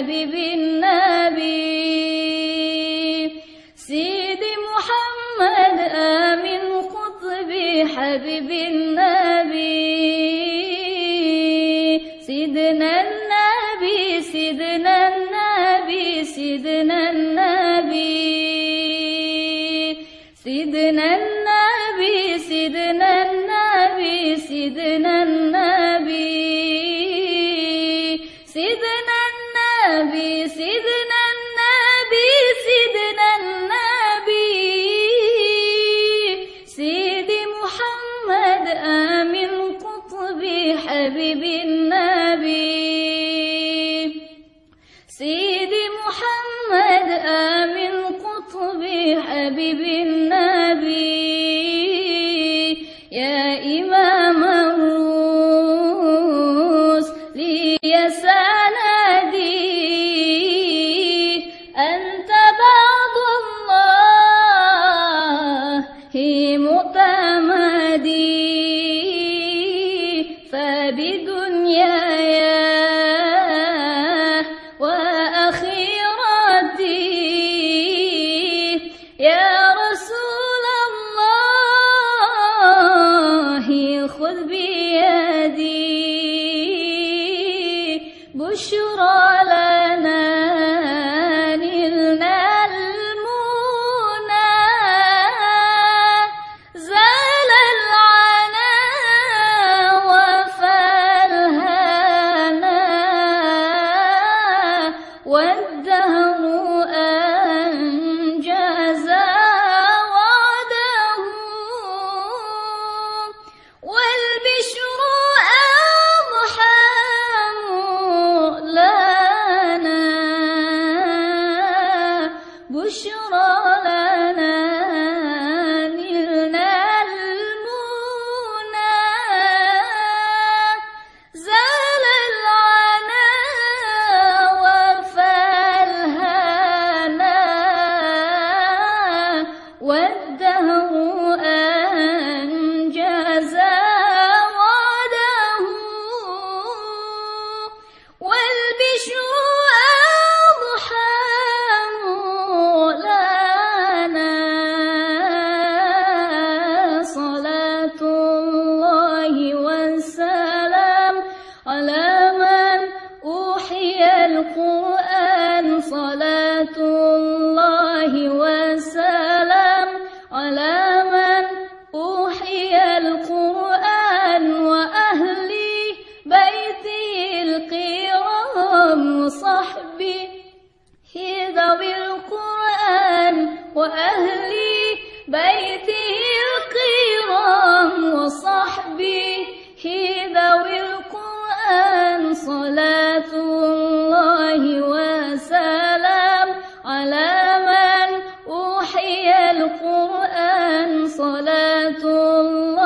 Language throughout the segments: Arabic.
حبيب النبي. سيدي محمد آمن قطبي حبيب النبي. نبي سيدي محمد آمن قطبي حبيب النبي. يا إمام الروس لي سندي أنت بعض الله متمدي فبدون دنياياه وأخيرتي يا رسول الله خذ بيدي. بشرى وأهلي بيتي القيام وصحبي هي ذوي القرآن صلاة الله وسلام على من أوحي القرآن صلاة الله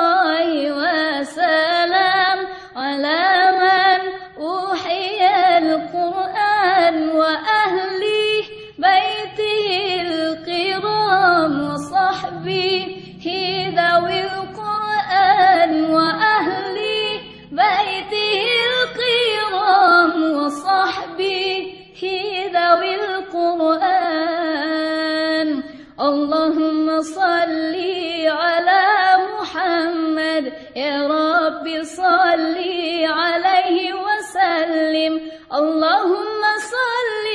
اللهم صل على محمد. يا رب صل عليه وسلم. اللهم صل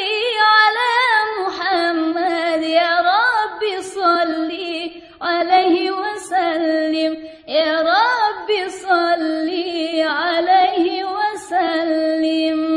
على محمد. يا رب صل عليه وسلم. يا رب صل عليه وسلم.